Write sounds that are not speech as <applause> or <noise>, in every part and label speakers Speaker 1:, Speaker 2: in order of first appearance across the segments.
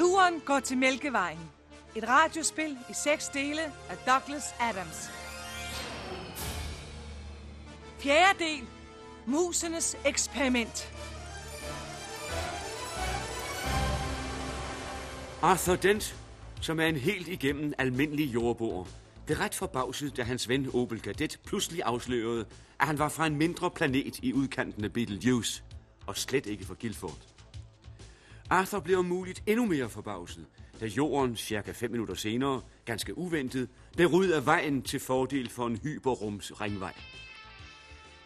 Speaker 1: Turen går til Mælkevejen. Et radiospil i seks dele af Douglas Adams. Fjerde del. Musenes eksperiment.
Speaker 2: Arthur Dent, som er en helt igennem almindelig jordboer, blev ret forbavset, da hans ven Opel Cadet pludselig afslørede, at han var fra en mindre planet i udkanten af Betelgeuse, og slet ikke fra Guildford. Arthur blev om muligt endnu mere forbavset, da jorden cirka 5 minutter senere, ganske uventet, blev ryddet af vejen til fordel for en hyperrums ringvej.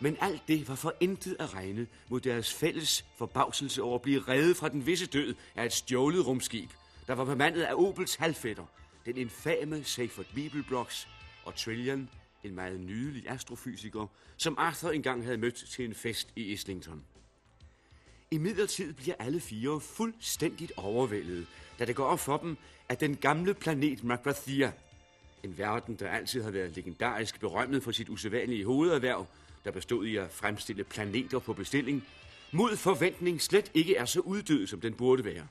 Speaker 2: Men alt det var for intet at regne mod deres fælles forbavselse over at blive reddet fra den visse død af et stjålet rumskib, der var bemandet af Opels halvfætter, den infame Seyfert Bibelblocks og Trillian, en meget nydelig astrofysiker, som Arthur engang havde mødt til en fest i Islington. I midlertid bliver alle fire fuldstændigt overvældet, da det går op for dem, at den gamle planet Magrathia, en verden, der altid har været legendarisk berømmet for sit usædvanlige hovederhverv, der bestod i at fremstille planeter på bestilling, mod forventning slet ikke er så uddød, som den burde være.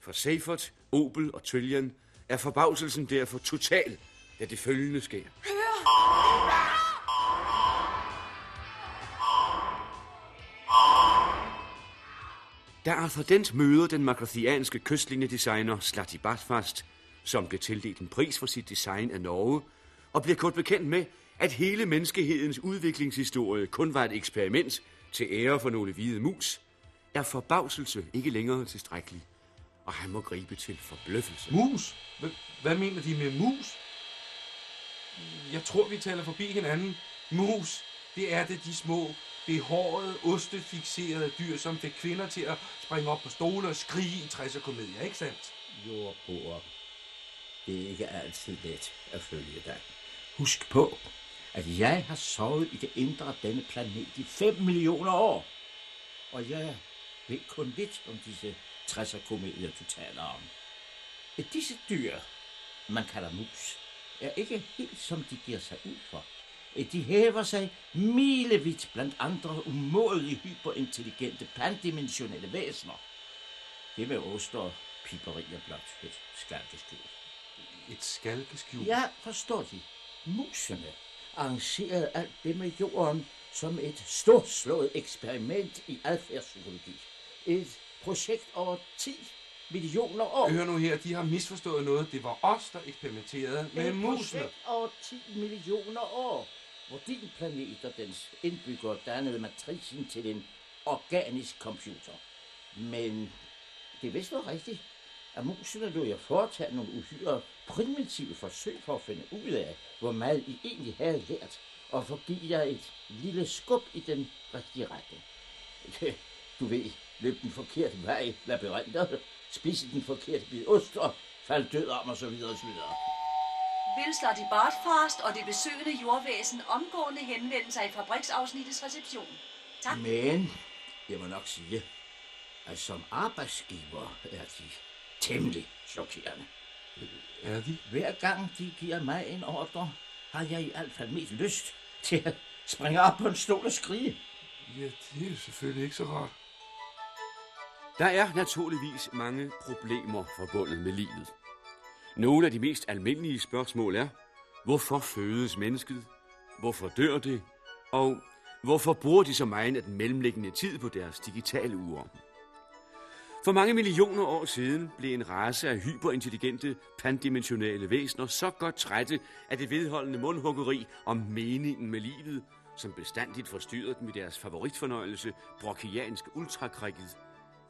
Speaker 2: For Seifert, Opel og Tøljan er forbavselsen derfor total, da det følgende sker. Hør! Da Arthur Dent møder den magrothianske kystlinjedesigner Slati Bartfast, som blev tildelt en pris for sit design af Norge, og bliver kort bekendt med, at hele menneskehedens udviklingshistorie kun var et eksperiment til ære for nogle hvide mus, er forbavselse ikke længere tilstrækkelig, og han må gribe til forbløffelse.
Speaker 3: Mus? Hvad, hvad mener de med mus? Jeg tror, vi taler forbi hinanden. Mus, det er det de små, behårede, ostefixerede dyr, som fik kvinder til at springe op på stole og skrige i 60'er komedier, ikke sandt?
Speaker 4: Jordboer. Det er ikke altid let at følge dig. Husk på, at jeg har sovet i det indre af denne planet i 5 millioner år. Og jeg ved kun lidt om disse 60'er komedier, du taler om. Disse dyr, man kalder mus, er ikke helt som de giver sig ud for. De hæver sig milevidt blandt andre umådelige hyperintelligente pandimensionelle væsener. Det med oster og piperi er blot et skalkeskjul.
Speaker 3: Et skalkeskjul?
Speaker 4: Ja, forstår de. Musene arrangerede alt det med jorden som et storslået eksperiment i adfærdspsykologi. Et projekt over 10 millioner år.
Speaker 3: Hør nu her, de har misforstået noget. Det var os, der eksperimenterede med
Speaker 4: Et
Speaker 3: musene.
Speaker 4: projekt over 10 millioner år, hvor din planet og dens indbyggere dannede matricen til en organisk computer. Men det er vist noget rigtigt, at musene lå jeg foretage nogle uhyre primitive forsøg for at finde ud af, hvor meget I egentlig havde lært, og for at give jer et lille skub i den rigtige retning. <laughs> Du ved, løb den forkerte vej, labyrinter, spise den forkerte bid ost og fald død om og så videre og så videre.
Speaker 5: Vil Slotty Bartfast og det besøgende jordvæsen omgående henvende sig i fabriksafsnittets reception. Tak.
Speaker 4: Men jeg må nok sige, at som arbejdsgiver er de temmelig chokerende.
Speaker 3: Er de?
Speaker 4: Hver gang de giver mig en ordre, har jeg i hvert fald mest lyst til at springe op på en stol og skrige.
Speaker 3: Ja, det er jo selvfølgelig ikke så rart.
Speaker 2: Der er naturligvis mange problemer forbundet med livet. Nogle af de mest almindelige spørgsmål er, hvorfor fødes mennesket? Hvorfor dør det? Og hvorfor bruger de så meget af den mellemliggende tid på deres digitale uger? For mange millioner år siden blev en race af hyperintelligente, pandimensionale væsener så godt trætte af det vedholdende mundhuggeri om meningen med livet, som bestandigt forstyrrede dem i deres favoritfornøjelse, brokiansk ultrakrikket.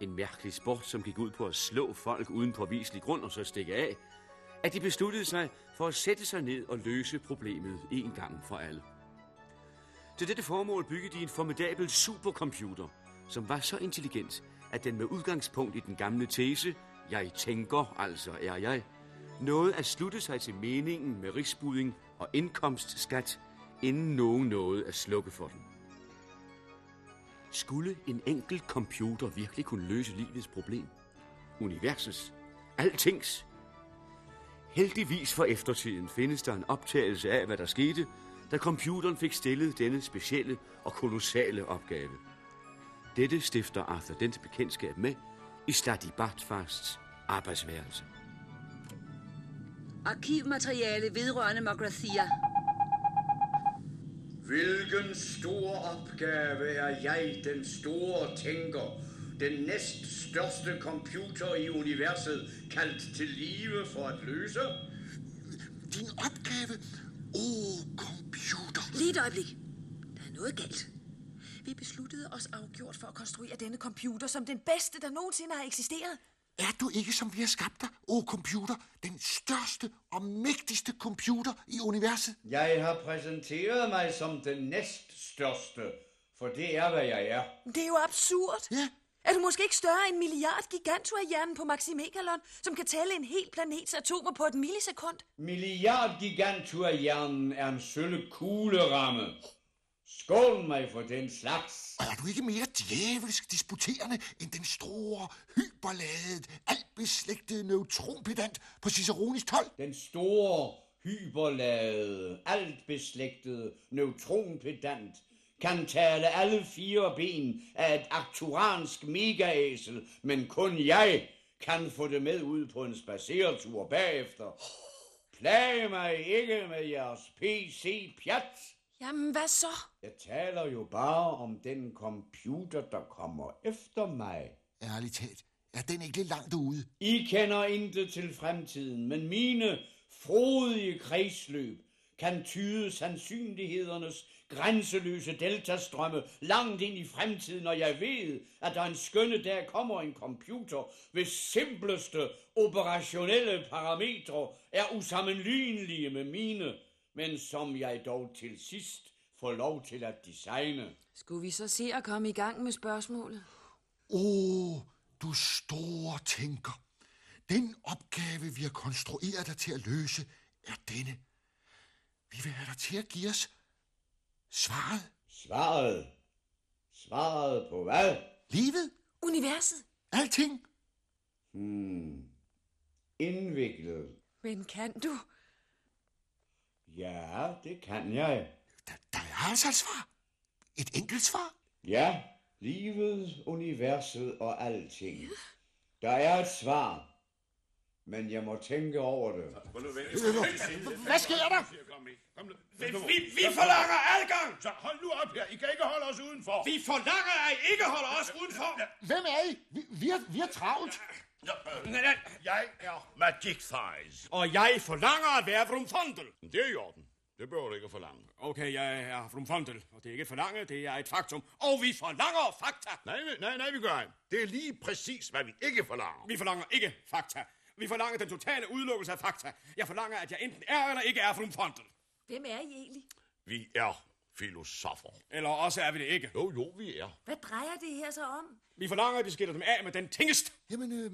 Speaker 2: En mærkelig sport, som gik ud på at slå folk uden påviselig grund og så stikke af, at de besluttede sig for at sætte sig ned og løse problemet en gang for alle. Til dette formål byggede de en formidabel supercomputer, som var så intelligent, at den med udgangspunkt i den gamle tese, jeg tænker, altså er jeg, nåede at slutte sig til meningen med rigsbuding og indkomstskat, inden nogen nåede at slukke for den. Skulle en enkelt computer virkelig kunne løse livets problem? Universets? Altings? Heldigvis for eftertiden findes der en optagelse af, hvad der skete, da computeren fik stillet denne specielle og kolossale opgave. Dette stifter Arthur Dent bekendtskab med i Slati Bartfasts arbejdsværelse.
Speaker 5: Arkivmateriale vedrørende Mograthia.
Speaker 6: Hvilken stor opgave er jeg, den store tænker, den næst største computer i universet, kaldt til live for at løse?
Speaker 7: Din opgave? Åh, oh, computer.
Speaker 8: Lige et øjeblik. Der er noget galt. Vi besluttede os afgjort for at konstruere denne computer som den bedste, der nogensinde har eksisteret.
Speaker 7: Er du ikke, som vi har skabt dig, åh, oh, computer, den største og mægtigste computer i universet?
Speaker 6: Jeg har præsenteret mig som den næststørste, for det er, hvad jeg er.
Speaker 8: Det er jo absurd.
Speaker 7: Ja.
Speaker 8: Er du måske ikke større end milliard gigantua-hjernen på Maximegalon, som kan tælle en hel planets atomer på et millisekund?
Speaker 6: Milliard gigantua-hjernen er en sølle kugleramme. Skål mig for den slags.
Speaker 7: Og er du ikke mere djævelsk disputerende end den store, hyperladet, altbeslægtede neutronpedant på Ciceronis 12?
Speaker 6: Den store, hyperladede, altbeslægtede neutronpedant kan tale alle fire ben af et akturansk megaæsel, men kun jeg kan få det med ud på en spaceretur bagefter. Plag mig ikke med jeres PC-pjat.
Speaker 8: Jamen, hvad så?
Speaker 6: Jeg taler jo bare om den computer, der kommer efter mig.
Speaker 7: Ærligt talt, er den ikke lidt langt ude?
Speaker 6: I kender intet til fremtiden, men mine frodige kredsløb kan tyde sandsynlighedernes grænseløse deltastrømme langt ind i fremtiden, og jeg ved, at der en skønne dag kommer en computer, hvis simpleste operationelle parametre er usammenlignelige med mine, men som jeg dog til sidst får lov til at designe.
Speaker 8: Skulle vi så se at komme i gang med spørgsmålet?
Speaker 7: Åh, oh, du store tænker. Den opgave, vi har konstrueret dig til at løse, er denne. Vi vil have dig til at give os svaret.
Speaker 6: Svaret? Svaret på hvad?
Speaker 7: Livet?
Speaker 8: Universet?
Speaker 7: Alting?
Speaker 6: Hmm. Indviklet.
Speaker 8: Men kan du?
Speaker 6: Ja, det kan jeg.
Speaker 7: Der, der er altså et svar. Et enkelt svar.
Speaker 6: Ja, livet, universet og alting. Der er et svar, men jeg må tænke over det.
Speaker 7: Hvad sker der?
Speaker 9: Vi, vi, vi forlanger adgang!
Speaker 10: Så hold nu op her. I kan ikke holde os udenfor.
Speaker 9: Vi forlanger, at I ikke holder os udenfor!
Speaker 7: Hvem er I? Vi, vi, er, vi er travlt.
Speaker 10: Jeg er Magic Thighs.
Speaker 9: Og jeg forlanger at være Vrumfondel.
Speaker 10: Det er i orden. Det behøver du ikke at forlange.
Speaker 9: Okay, jeg er Vrumfondel, og det er ikke forlange, det er et faktum. Og vi forlanger fakta.
Speaker 10: Nej, nej, nej, nej, vi gør ikke. Det er lige præcis, hvad vi ikke forlanger.
Speaker 9: Vi forlanger ikke fakta. Vi forlanger den totale udelukkelse af fakta. Jeg forlanger, at jeg enten er eller ikke er Vrumfondel.
Speaker 8: Hvem er I egentlig?
Speaker 10: Vi er filosofer.
Speaker 9: Eller også er vi det ikke.
Speaker 10: Jo, jo, vi er.
Speaker 8: Hvad drejer det her så om?
Speaker 9: Vi forlanger, at vi skiller dem af med den tingest.
Speaker 7: Jamen, øh,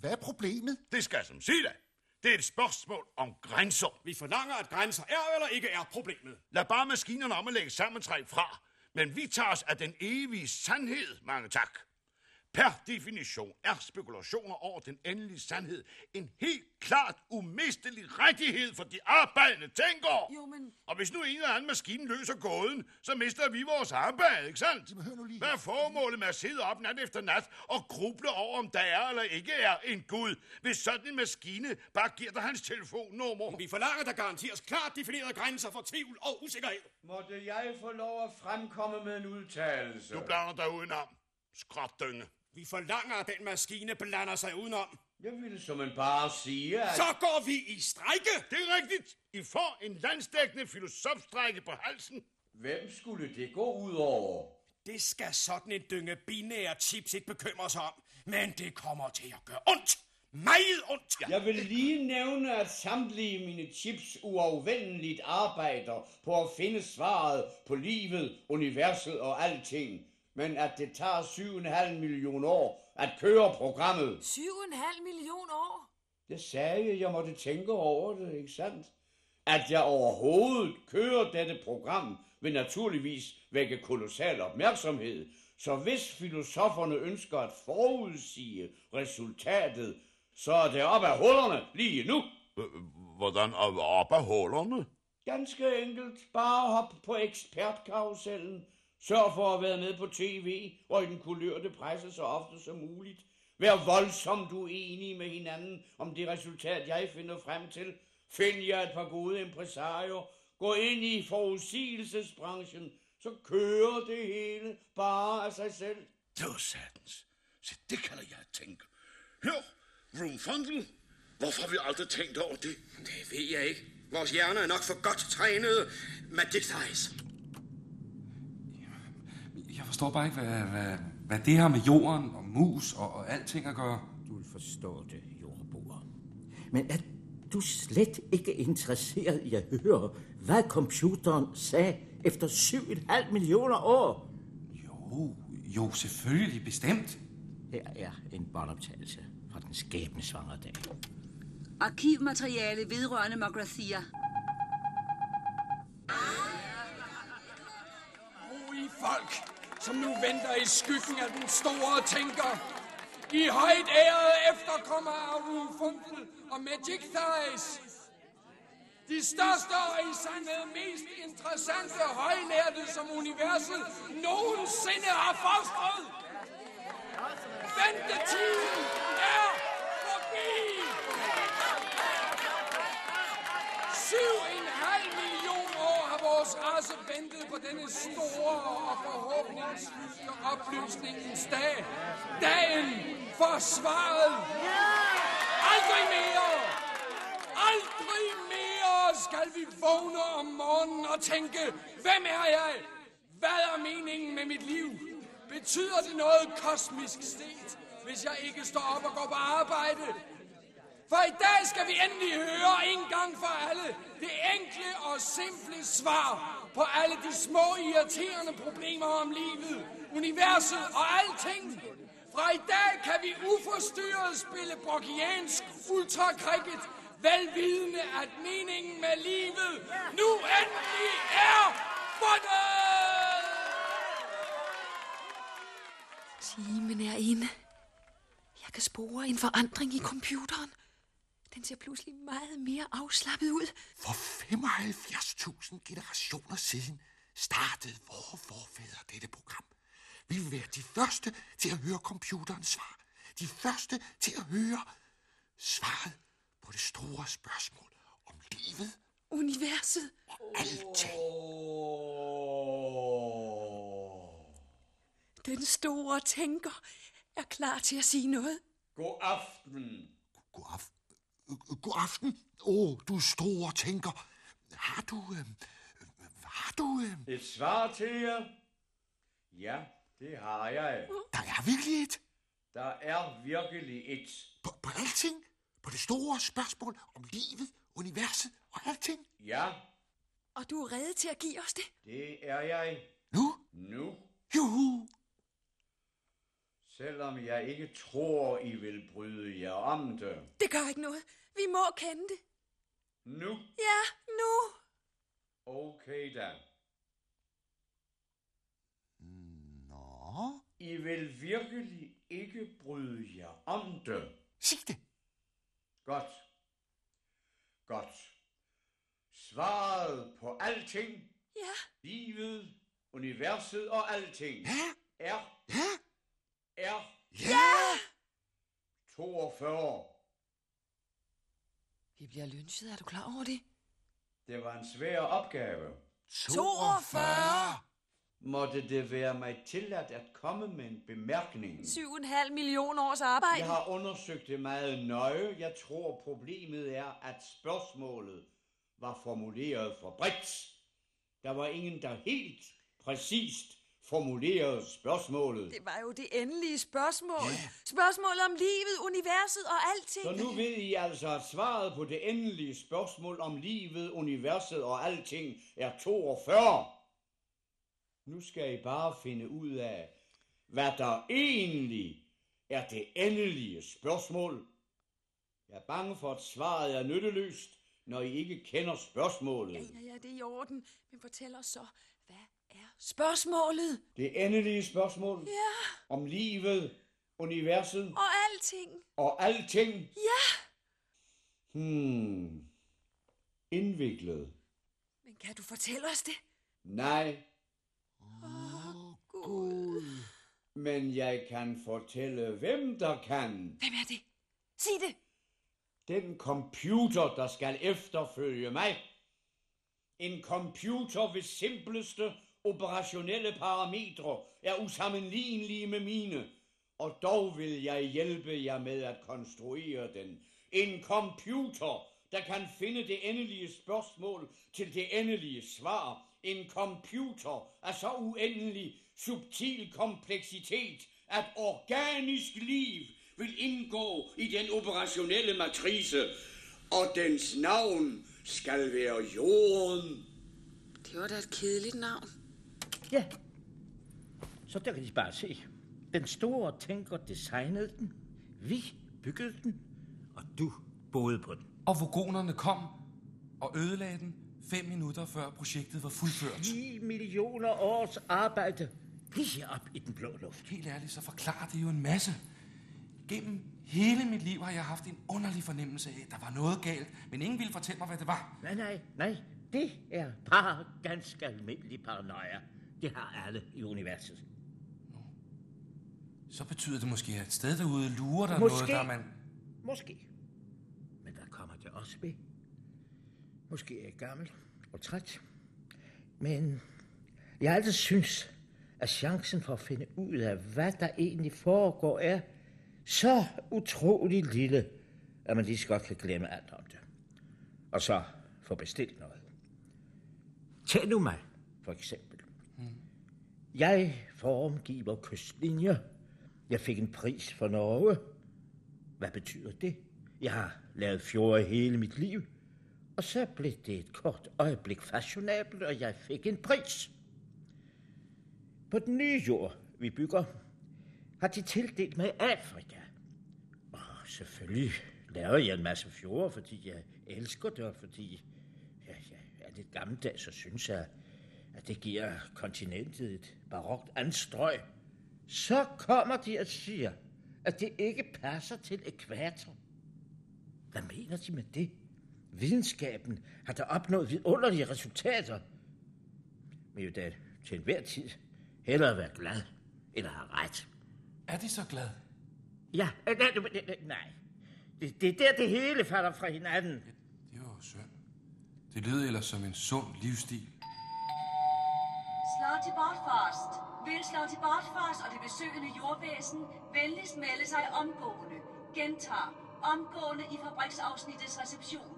Speaker 7: hvad er problemet?
Speaker 10: Det skal som sige det. Det er et spørgsmål om grænser.
Speaker 9: Vi forlanger, at grænser er eller ikke er problemet.
Speaker 10: Lad bare maskinerne om at lægge sammentræk fra. Men vi tager os af den evige sandhed, mange tak. Per definition er spekulationer over den endelige sandhed en helt klart umistelig rettighed for de arbejdende tænkere.
Speaker 8: Jo, men...
Speaker 10: Og hvis nu en eller anden maskine løser gåden, så mister vi vores arbejde, ikke sandt?
Speaker 7: Jamen, hør nu lige
Speaker 10: Hvad er formålet med at sidde op nat efter nat og gruble over, om der er eller ikke er en Gud, hvis sådan en maskine bare giver dig hans telefonnummer?
Speaker 9: Vi forlanger, der garanteres klart definerede grænser for tvivl og usikkerhed.
Speaker 6: Måtte jeg få lov at fremkomme med en udtalelse?
Speaker 10: Du blander dig udenom. Skrådynge.
Speaker 9: Vi forlanger, at den maskine blander sig udenom.
Speaker 6: Jeg ville som en bare sige, at...
Speaker 9: Så går vi i strejke.
Speaker 10: Det er rigtigt. I får en landsdækkende filosofstrække på halsen.
Speaker 6: Hvem skulle det gå ud over?
Speaker 9: Det skal sådan en dynge binære chips ikke bekymre sig om. Men det kommer til at gøre ondt. Meget ondt.
Speaker 6: Jeg vil lige nævne, at samtlige mine chips uafvendeligt arbejder på at finde svaret på livet, universet og alting. Men at det tager 7,5 millioner år at køre programmet.
Speaker 8: 7,5 million år?
Speaker 6: Det sagde jeg, jeg måtte tænke over det, ikke sandt? At jeg overhovedet kører dette program, vil naturligvis vække kolossal opmærksomhed. Så hvis filosoferne ønsker at forudsige resultatet, så er det op ad hullerne lige nu.
Speaker 10: Hvordan op af hullerne?
Speaker 6: Ganske enkelt. Bare hop på ekspertkarusellen. Sørg for at være med på tv og i den kulørte presse så ofte som muligt. Vær voldsomt uenige med hinanden om det resultat, jeg finder frem til. Find jer et par gode impresarier. Gå ind i forudsigelsesbranchen. Så kører det hele bare af sig selv.
Speaker 10: Det var satans. Så det kalder jeg at tænke. Hør, Rumfundel, hvorfor har vi aldrig tænkt over det?
Speaker 9: Det ved jeg ikke. Vores hjerner er nok for godt trænede. Magic Thighs.
Speaker 3: Jeg forstår bare ikke, hvad, hvad, hvad det har med jorden og mus og, og alting at gøre.
Speaker 4: Du vil forstå det, jordboer. Men er du slet ikke interesseret i at høre, hvad computeren sagde efter 7,5 millioner år?
Speaker 3: Jo, jo, selvfølgelig, bestemt.
Speaker 4: Her er en båndoptagelse fra den skæbnesvangre dag.
Speaker 5: Arkivmateriale vedrørende Magrathia.
Speaker 11: I folk, som nu venter i skyggen af den store tænker. I højt ærede efterkommer af Rumfundel og Magic Thighs. De største og i sandhed mest interessante højlærte, som universet nogensinde har fostret. Ventetiden er forbi! Syv en halv million år har også ventet på denne store og forhåbningsfyldte oplysningens dag. Dagen for svaret. Aldrig mere! Aldrig mere skal vi vågne om morgenen og tænke, hvem er jeg? Hvad er meningen med mit liv? Betyder det noget kosmisk set, hvis jeg ikke står op og går på arbejde? For i dag skal vi endelig høre en gang for alle det enkle og simple svar på alle de små irriterende problemer om livet, universet og alting. Fra i dag kan vi uforstyrret spille brokiansk ultracricket, velvidende at meningen med livet nu endelig er fundet!
Speaker 8: Timen er inde. Jeg kan spore en forandring i computeren. Den ser pludselig meget mere afslappet ud.
Speaker 7: For 75.000 generationer siden startede vore forfædre dette program. Vi vil være de første til at høre computerens svar. De første til at høre svaret på det store spørgsmål om livet
Speaker 8: Universet.
Speaker 7: og alting.
Speaker 8: Den store tænker er klar til at sige noget.
Speaker 6: God aften.
Speaker 7: God aften. God aften. Åh, oh, du store tænker. Har du... Øh, har du... Øh,
Speaker 6: Et svar til jer? Ja, det har jeg.
Speaker 7: der er virkelig et.
Speaker 6: Der er virkelig et.
Speaker 7: På, på alting. På det store spørgsmål om livet, universet og alting.
Speaker 6: Ja,
Speaker 8: Og du er reddet til at give os det.
Speaker 6: det er jeg.
Speaker 7: Nu?
Speaker 6: Nu.
Speaker 7: Juhu.
Speaker 6: Selvom jeg ikke tror, I vil bryde jer om det.
Speaker 8: Det gør ikke noget. Vi må kende det.
Speaker 6: Nu.
Speaker 8: Ja, nu.
Speaker 6: Okay da.
Speaker 7: Nå.
Speaker 6: I vil virkelig ikke bryde jer om det.
Speaker 7: Sig det.
Speaker 6: Godt. Godt. Svaret på alting,
Speaker 8: Ja,
Speaker 6: livet, universet og alting,
Speaker 7: Ja.
Speaker 6: er,
Speaker 7: Ja.
Speaker 6: Er
Speaker 7: Ja.
Speaker 6: 42.
Speaker 8: vi bliver lynchet. Er du klar over det?
Speaker 6: Det var en svær opgave.
Speaker 7: 42.
Speaker 6: Måtte det være mig tilladt at komme med en bemærkning?
Speaker 8: 7,5 millioner års arbejde.
Speaker 6: Jeg har undersøgt det meget nøje. Jeg tror, problemet er, at spørgsmålet var formuleret for bredt. Der var ingen, der helt præcist formulerede spørgsmålet.
Speaker 8: Det var jo det endelige spørgsmål. Spørgsmålet om livet, universet og alting.
Speaker 6: Så nu ved I altså, at svaret på det endelige spørgsmål om livet, universet og alting er 42. Nu skal I bare finde ud af, hvad der egentlig er det endelige spørgsmål. Jeg er bange for, at svaret er nytteløst, når I ikke kender spørgsmålet.
Speaker 8: Ja, ja, ja, det er i orden. Men fortæl os så, hvad er spørgsmålet?
Speaker 6: Det endelige spørgsmål
Speaker 8: Ja,
Speaker 6: om livet, universet
Speaker 8: og alting.
Speaker 6: og alting.
Speaker 8: Ja.
Speaker 6: Hmm. Indviklet.
Speaker 8: Men kan du fortælle os det?
Speaker 6: Nej.
Speaker 8: Gud.
Speaker 6: Men jeg kan fortælle, hvem der kan.
Speaker 8: Hvem er det? Sig det.
Speaker 6: Den computer, der skal efterfølge mig. En computer ved simpleste operationelle parametre er usammenlignelige med mine, og dog vil jeg hjælpe jer med at konstruere den. En computer, der kan finde det endelige spørgsmål til det endelige svar. En computer af så uendelig subtil kompleksitet, at organisk liv vil indgå i den operationelle matrice, og dens navn skal være jorden.
Speaker 8: Det var da et kedeligt navn.
Speaker 4: Ja. Så der kan de bare se. Den store tænker designede den. Vi byggede den. Og du boede på den.
Speaker 3: Og vogonerne kom og ødelagde den fem minutter før projektet var fuldført.
Speaker 4: 10 millioner års arbejde. Lige op i den blå luft.
Speaker 3: Helt ærligt, så forklarer det jo en masse. Gennem hele mit liv har jeg haft en underlig fornemmelse af, at der var noget galt, men ingen ville fortælle mig, hvad det var.
Speaker 4: Nej, nej, nej. Det er bare ganske almindelig paranoia. Det har alle i universet.
Speaker 3: Så betyder det måske, at et sted derude lurer der
Speaker 4: Måske.
Speaker 3: noget, der man...
Speaker 4: Måske. Men der kommer det også ved. Måske er jeg gammel og træt. Men jeg har altid synes, at chancen for at finde ud af, hvad der egentlig foregår, er så utrolig lille, at man lige så godt kan glemme alt om det. Og så få bestilt noget. Tag nu mig, for eksempel. Jeg formgiver kystlinjer. Jeg fik en pris for Norge. Hvad betyder det? Jeg har lavet fjorde hele mit liv. Og så blev det et kort øjeblik fashionabelt, og jeg fik en pris. På den nye jord, vi bygger, har de tildelt mig Afrika. Selvfølgelig lavede jeg en masse fjorde, fordi jeg elsker det, og fordi ja, jeg er lidt gammeldags, så synes jeg, at det giver kontinentet et barokt anstrøg. Så kommer de og siger, at det ikke passer til ekvator. Hvad mener de med det? Videnskaben har da opnået vidunderlige resultater. Men jo da til enhver tid hellere være glad, end at have ret.
Speaker 3: Er de så glade?
Speaker 4: Ja, øh, nej, nej, nej, nej. Det, det er der, det hele falder fra hinanden.
Speaker 3: Det var jo synd. Det lyder ellers som en sund livsstil.
Speaker 5: Slotty Bartfast. Vil Slotty Bartfast og det besøgende jordvæsen venligst melde sig omgående. Gentag. Omgående i fabriksafsnittets reception.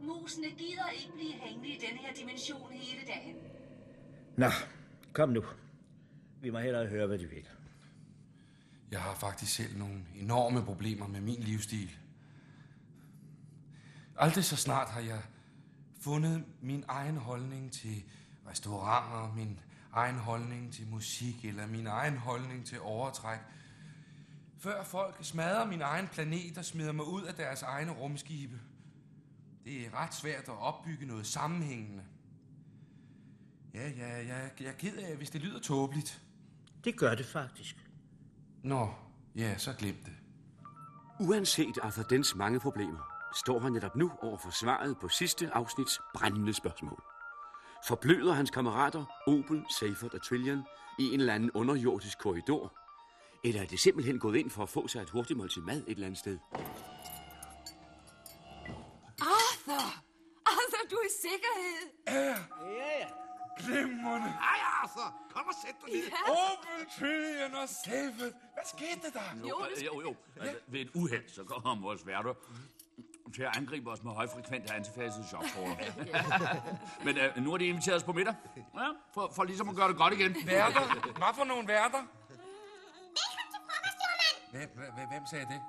Speaker 5: Musene gider ikke blive hængende i denne her dimension hele dagen.
Speaker 4: Nå, kom nu. Vi må hellere høre, hvad de vil.
Speaker 3: Jeg har faktisk selv nogle enorme problemer med min livsstil. Aldrig så snart har jeg fundet min egen holdning til restauranter, min egen holdning til musik eller min egen holdning til overtræk. Før folk smadrer min egen planet og smider mig ud af deres egne rumskibe. Det er ret svært at opbygge noget sammenhængende. Ja, ja, ja, jeg er ked af, hvis det lyder tåbeligt.
Speaker 4: Det gør det faktisk.
Speaker 3: Nå, ja, så glem det.
Speaker 2: Uanset Arthur Dents mange problemer, står han netop nu over for svaret på sidste afsnits brændende spørgsmål. Forbløder hans kammerater Opel, Seifert og Trillian i en eller anden underjordisk korridor? Eller er det simpelthen gået ind for at få sig et hurtigt måltid mad et eller andet sted?
Speaker 8: Arthur! Arthur, du er i sikkerhed.
Speaker 4: Ja, ja.
Speaker 3: Glimrende.
Speaker 9: Hej, Arthur. Kom og sæt dig ned.
Speaker 8: Ja.
Speaker 3: Opel, Trillian og Seifert. Hvad skete der?
Speaker 6: Jo, jo, jo. Altså, ved et uheld, så kommer vores værter til at angribe os med højfrekvente antifasede chokformer. Men uh, nu har de inviteret os på middag, ja, for, for ligesom at gøre det godt igen.
Speaker 3: Værter? Hvad for nogle værter? Hvem, hvem, hvem sagde det?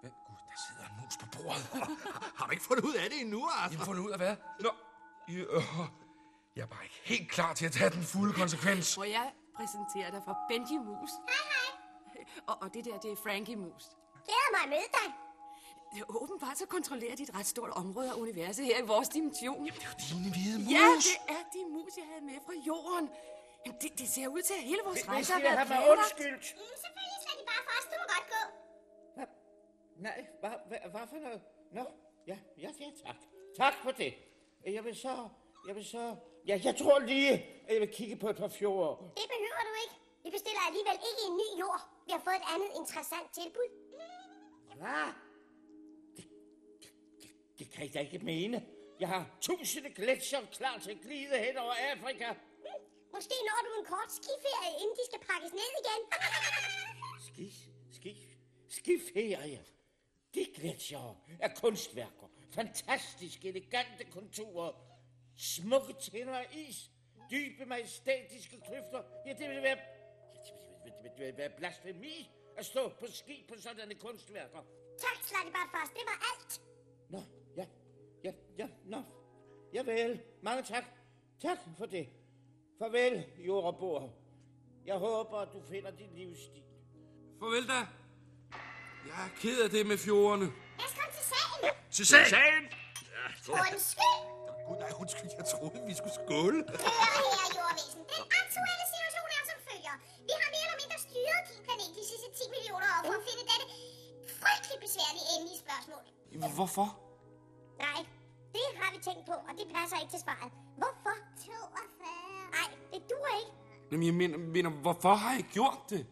Speaker 3: Hvem? Gud, der sidder en mus på bordet. <laughs>
Speaker 9: Har du ikke fundet ud af det endnu, Arthur?
Speaker 3: har fundet ud af hvad? Nå, I, øh, jeg er bare ikke helt klar til at tage den fulde konsekvens.
Speaker 12: Må jeg præsentere dig for Benji Mus? Hej, hej. Og, og det der, det er Frankie Mus.
Speaker 13: Glæder mig at møde dig.
Speaker 12: Det er åbenbart så kontrollerer de et ret stort område af universet her i vores dimension. Jamen,
Speaker 3: det er jo dine hvide mus.
Speaker 12: Ja, det er de mus, jeg havde med fra jorden. Jamen, det, det ser ud til, at hele vores
Speaker 4: Hvis
Speaker 12: rejse har været planlagt.
Speaker 4: undskyldt.
Speaker 13: Mm, selvfølgelig skal de bare for os. Du må godt gå.
Speaker 4: Nej, hvad, hvad, hvad for noget? Nå, ja, ja, ja, tak. Tak for det. Jeg vil så, jeg vil så, ja, jeg tror lige, at jeg vil kigge på et par fjord.
Speaker 13: Det behøver du ikke. Vi bestiller alligevel ikke en ny jord. Vi har fået et andet interessant tilbud.
Speaker 4: Hvad? Det, det, det, det kan jeg da ikke mene. Jeg har tusinde gletsjer klar til at glide hen over Afrika.
Speaker 13: Måske når du en kort skiferie, inden de skal pakkes ned igen. <laughs>
Speaker 4: Ski, ski, skiferie. De gletsjer er kunstværker. Fantastisk elegante konturer. Smukke tænder af is. Dybe majestætiske kløfter. Ja, det vil være... Ja, det vil, det vil, det vil være blasfemi at stå på ski på sådanne kunstværker.
Speaker 13: tak, Slatibart Frost. Det var alt.
Speaker 4: Nå, ja, ja, ja, nå. Ja vel, mange tak. Tak for det. Farvel, jordbor. Jeg håber, at du finder din livsstil.
Speaker 3: Farvel da. Jeg er ked af det med fjordene.
Speaker 13: Lad os komme til sagen.
Speaker 14: Til sagen!
Speaker 13: Undskyld.
Speaker 15: Gud, nej, undskyld, jeg troede, vi skulle skåle.
Speaker 13: Hør her, jordvæsen. Den aktuelle situation er som følger. Vi har mere eller mindre styret din planet de sidste 10 millioner år for at finde dette frygteligt besværlige endelige spørgsmål.
Speaker 3: Hvorfor?
Speaker 13: Nej, det har vi tænkt på, og det passer ikke til svaret. Hvorfor? 42. Nej, det duer ikke.
Speaker 3: Jamen, jeg mener, mener, hvorfor har jeg gjort det?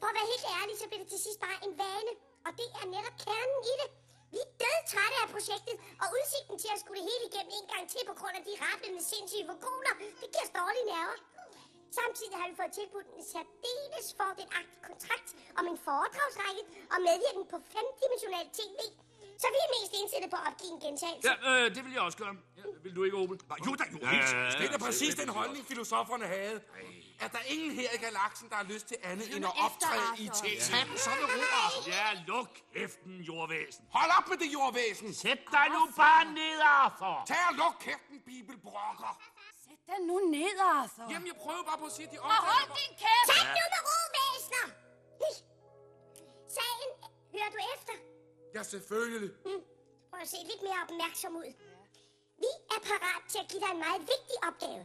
Speaker 13: For at være helt ærlig, så bliver det til sidst bare en vane. Og det er netop kernen i det. Vi er død trætte af projektet, og udsigten til at skulle det hele igennem en gang til på grund af de rablende sindssyge vogoner, det giver os dårlige nerver. Samtidig har vi fået tilbudt en særdeles fordelagtig kontrakt om en foredragsrække og medvirken på femdimensional tv. Så vi er mest indstillet på at opgive en gentagelse.
Speaker 14: Ja, øh, det vil jeg også gøre. Ja, vil du ikke, Opel?
Speaker 15: Jo da, jo,
Speaker 14: Ja,
Speaker 15: helt
Speaker 14: ja, ja.
Speaker 3: Det er præcis den holdning, filosoferne havde. Er der ingen her i galaksen, der har lyst til andet end at optræde i tv?
Speaker 15: Tag den så med ro, Arthur.
Speaker 14: Ja, luk kæften, jordvæsen.
Speaker 3: Hold op med det jordvæsen!
Speaker 14: Sæt dig nu bare ned, Arthur.
Speaker 3: Tag og luk kæften, bibelbrokker!
Speaker 8: Sæt dig nu ned, Arthur.
Speaker 3: Jamen, jeg prøver bare på at sige, at de
Speaker 8: Og hold
Speaker 3: omtaler...
Speaker 8: din kæft!
Speaker 13: Tag nu med ro, væsner! Sagen, hører du efter?
Speaker 3: Ja, selvfølgelig.
Speaker 13: Prøv at se lidt mere opmærksom ud. Vi er parat til at give dig en meget vigtig opgave.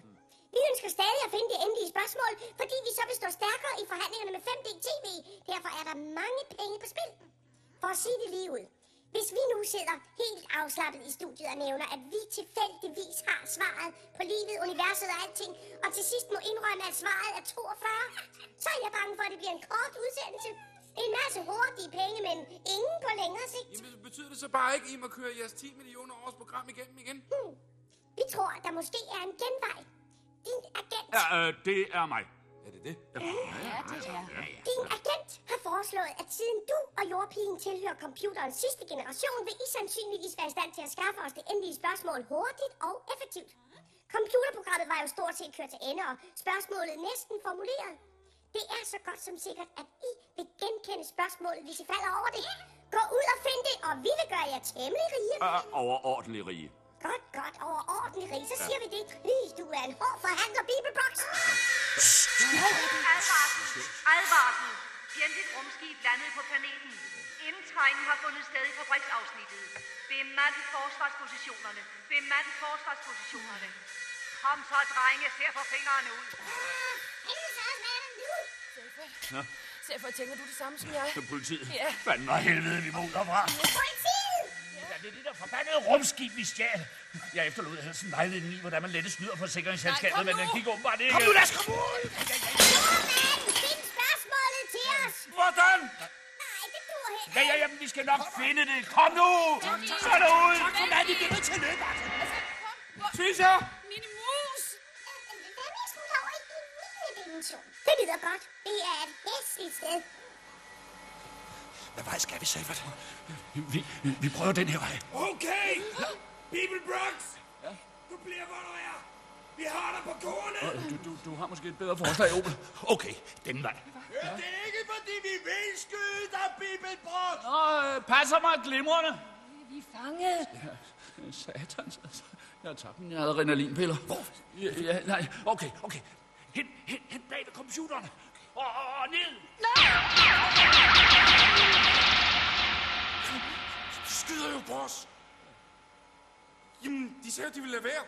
Speaker 13: Vi ønsker stadig at finde det endelige spørgsmål, fordi vi så vil stå stærkere i forhandlingerne med 5D TV. Derfor er der mange penge på spil. For at sige det lige ud. Hvis vi nu sidder helt afslappet i studiet og nævner, at vi tilfældigvis har svaret på livet, universet og alting, og til sidst må indrømme, at svaret er 42, så er jeg bange for, at det bliver en kort udsendelse. En masse hurtige penge, men ingen på længere sigt.
Speaker 3: Jamen, betyder det så bare ikke, at I må køre jeres 10 millioner års program igennem igen?
Speaker 13: Hmm. Vi tror, der måske er en genvej. Din agent,
Speaker 14: Ja, øh, det er mig.
Speaker 3: Er det det?
Speaker 8: Ja, det er.
Speaker 13: din agent har foreslået, at siden du og jordpigen tilhører computerens sidste generation, vil I sandsynligvis være i stand til at skaffe os det endelige spørgsmål hurtigt og effektivt. Computerprogrammet var jo stort set kørt til ende, og spørgsmålet næsten formuleret. Det er så godt som sikkert, at I vil genkende spørgsmålet, hvis I falder over det. Gå ud og find det, og vi vil gøre jer temmelig rige.
Speaker 14: Øh, overordentlig rige.
Speaker 13: Godt, godt, overordentlig rige. Så siger vi det. Ih, du er en hård forhandler, Bibelbox.
Speaker 5: Advarsel! Advarsel! Fjendtligt rumskib landet på planeten. Indtrængen har fundet sted i fabriksafsnittet. Bemand forsvarspositionerne. Bemand forsvarspositionerne. Kom så, drenge, ser for fingrene ud.
Speaker 14: Nå,
Speaker 8: Så jeg tænker du det samme som jeg?
Speaker 14: så politiet.
Speaker 8: Ja.
Speaker 14: Fanden og helvede, vi må derfra.
Speaker 13: Politiet!
Speaker 14: Det er det der forbandede rumskib, vi stjal. Jeg efterlod helst en vejledning i, hvordan man lette snyder forsikringsselskabet, men den gik åbenbart ikke.
Speaker 15: Kom nu, lad os komme ud!
Speaker 13: Find spørgsmålet til os.
Speaker 3: Hvordan?
Speaker 13: Nej, det duer heller
Speaker 14: Ja, ja, ja, men vi skal nok finde det. Kom nu! Så er det ud!
Speaker 15: Kom, mand, vi bliver nødt til at løbe, Arthur.
Speaker 3: Fischer!
Speaker 8: Mine mus!
Speaker 13: Hvad med at smutte over i 9. dimension? Det lyder godt. Det er et hæsligt sted.
Speaker 15: Hvad vej skal vi, Salvat?
Speaker 14: Vi, vi prøver den her vej.
Speaker 16: Okay! Bibelbrox! Du bliver, hvor du er. Vi har dig på kornet.
Speaker 14: Du, du, du har måske et bedre forslag, Opel. Okay, den vej.
Speaker 16: Det er ikke, fordi vi vil skyde dig, Bibelbrox.
Speaker 14: Nå, øh, passer mig glimrende.
Speaker 8: Vi er fanget.
Speaker 14: Satans, altså. Jeg har tabt mine adrenalinpiller. Hvor? Ja, ja, nej, okay, okay. Hen, hen, hen bag ved computeren. Ned.
Speaker 3: De skyder jo på os. Jamen, de sagde, at de ville lade være.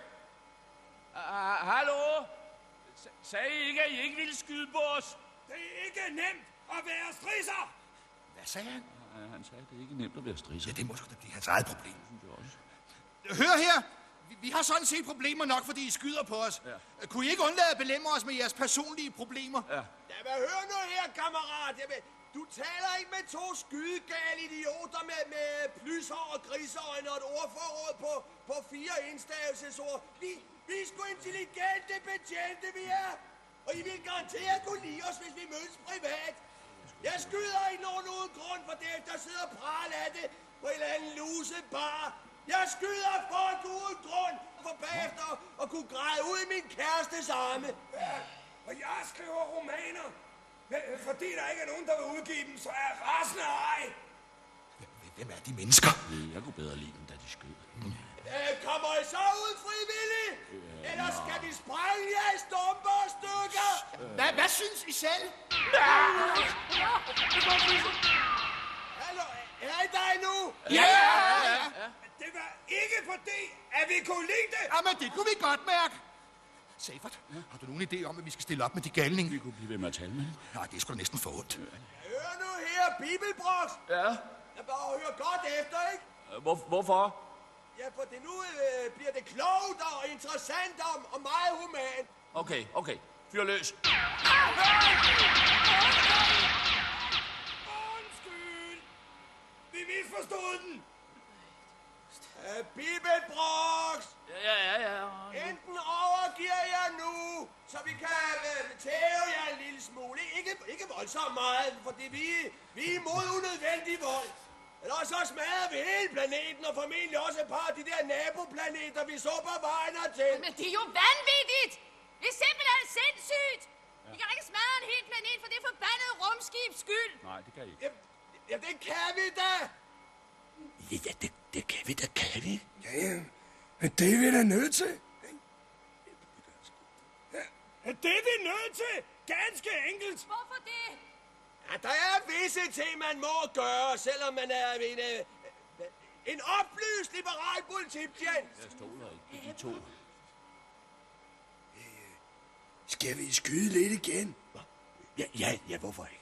Speaker 14: Uh, hallo? S- sagde I ikke, at I ikke ville skyde på os?
Speaker 16: Det er ikke nemt at være strisser.
Speaker 15: Hvad sagde han?
Speaker 14: Han sagde, at det er ikke nemt at være strisser.
Speaker 15: Ja, det må sgu da blive hans eget problem. Hør her! Vi, vi har sådan set problemer nok, fordi I skyder på os. Ja. Kunne I ikke undlade at belemme os med jeres personlige problemer?
Speaker 16: Ja. Jamen, hør nu her, kammerat. Jamen, du taler ikke med to skydegale idioter med, med plyshår og griseøjne og et ordforråd på, på fire enstavelsesord. Vi, vi er sgu intelligente betjente, vi er. Og I vil garanteret kunne lide os, hvis vi mødes privat. Jeg skyder ikke nogen uden grund, for derefter sidder og praler af det på en eller anden luse bar. Jeg skyder folk uden grund, for bagefter at kunne græde ud i min kærestes arme.
Speaker 9: Ja, og jeg skriver romaner. Fordi der ikke er nogen, der vil udgive dem, så er jeg rasende ej.
Speaker 15: Hvem er de mennesker?
Speaker 4: Jeg kunne bedre lide dem, da de skød.
Speaker 16: Øh, kommer I så ud frivilligt? Eller skal vi sprænge jer i stumper og stykker?
Speaker 15: Hvad, hvad synes I selv?
Speaker 16: Hallo, er I der endnu?
Speaker 15: Ja, ja, ja.
Speaker 9: Det var ikke fordi, at vi kunne lide det.
Speaker 15: Jamen, det kunne vi godt mærke. Seifert, har du nogen idé om, at vi skal stille op med de galninge?
Speaker 4: Vi kunne blive ved med at tale med dem.
Speaker 15: Nej, det er sgu da næsten for ondt.
Speaker 16: Hør nu her, Bibelbroks.
Speaker 14: Ja,
Speaker 16: Jeg bare høre godt efter, ikke?
Speaker 14: Hvor, hvorfor?
Speaker 16: Ja, for det nu øh, bliver det klogt og interessant og, og meget humant.
Speaker 14: Okay, okay. Fyr løs.
Speaker 16: Undskyld. Vi misforstod den. Uh, Bibelbroks.
Speaker 14: Ja, ja, ja.
Speaker 16: Enten overgiver jeg nu, så vi kan øh, tæve jer en lille smule. Ikke, ikke voldsomt meget, fordi vi, vi er imod unødvendig vold. Eller så smadrer vi hele planeten, og formentlig også et par af de der naboplaneter, vi så på vejen til.
Speaker 12: Men det er jo vanvittigt! Det er simpelthen sindssygt! Vi kan ikke smadre en hel planet for det forbandede rumskibs skyld.
Speaker 4: Nej, det kan I ikke.
Speaker 16: Ja, ja det kan vi da.
Speaker 15: Ja, ja det, det kan vi da, kan vi.
Speaker 9: Ja, ja. Men det er vi da nødt til. Ja, det er vi nødt til. Ganske enkelt.
Speaker 12: Hvorfor det?
Speaker 16: Ja, der er visse ting, man må gøre, selvom man er en, øh, en oplyst liberal politibetjent.
Speaker 4: Jeg stoler ikke på de to.
Speaker 9: Skal vi skyde lidt igen?
Speaker 15: Ja, ja, ja, hvorfor ikke?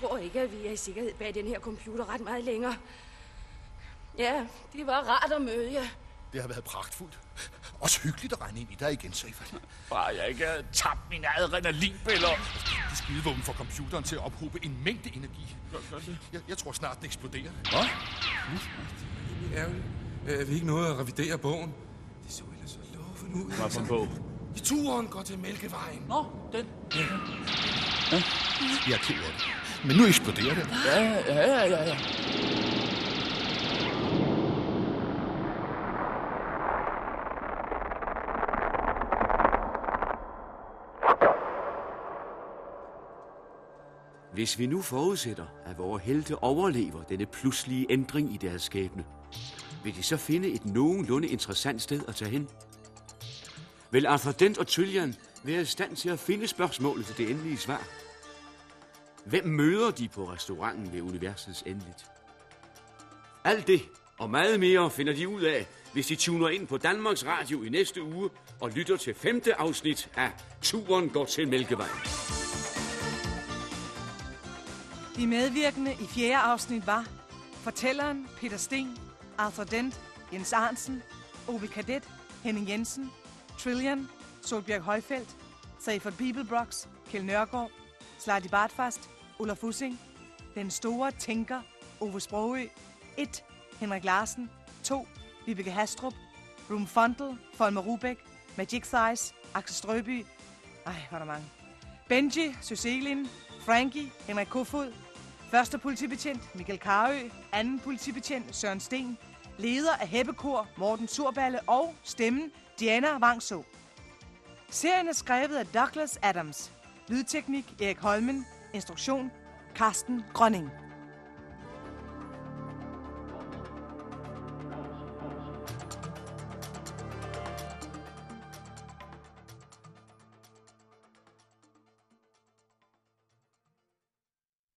Speaker 12: Tror ikke, at vi er i sikkerhed bag den her computer ret meget længere. Ja, det var rart at møde jer.
Speaker 15: Det har været pragtfuldt. Også hyggeligt at regne ind i dig igen, Seifert.
Speaker 14: Bare jeg ikke havde tabt mine adrenalinpiller.
Speaker 15: De skydevåben får computeren til at ophobe en mængde energi. Jeg, jeg tror snart, den eksploderer.
Speaker 3: Hvad? Det er ærgerligt. Øh, vi ikke nået at revidere bogen. Det så ellers så lovende ud.
Speaker 14: Hvad for en bog?
Speaker 3: I turen går til Mælkevejen.
Speaker 14: Nå, den.
Speaker 15: Jeg er ked af det. Men nu eksploderer det.
Speaker 14: Ja, ja, ja, ja.
Speaker 2: Hvis vi nu forudsætter, at vores helte overlever denne pludselige ændring i deres skæbne, vil de så finde et nogenlunde interessant sted at tage hen? Vil Arthur Dent og Tyllian være i stand til at finde spørgsmålet til det endelige svar? Hvem møder de på restauranten ved universets endeligt? Alt det og meget mere finder de ud af, hvis de tuner ind på Danmarks Radio i næste uge og lytter til femte afsnit af Turen går til Mælkevejen.
Speaker 1: De medvirkende i fjerde afsnit var fortælleren Peter Sten, Arthur Dent, Jens Arnsen, Ove Kadet, Henning Jensen, Trillian, Solbjerg Højfeldt, Seifert Bibelbrox, Kjell Nørgaard, Sladi Bartfast, Olaf Fussing, Den Store Tænker, Ove Sprogø, 1. Henrik Larsen, 2. Vibeke Hastrup, Room Fondel, Folmer Rubæk, Magic Thighs, Axel Strøby, ej, hvor er der mange. Benji, Søselin, Frankie, Henrik Kofod, Første politibetjent Michael Karø, anden politibetjent Søren Sten, leder af Heppekor Morten Surballe og stemmen Diana Vangså. Serien er skrevet af Douglas Adams. Lydteknik Erik Holmen. Instruktion Carsten Grønning.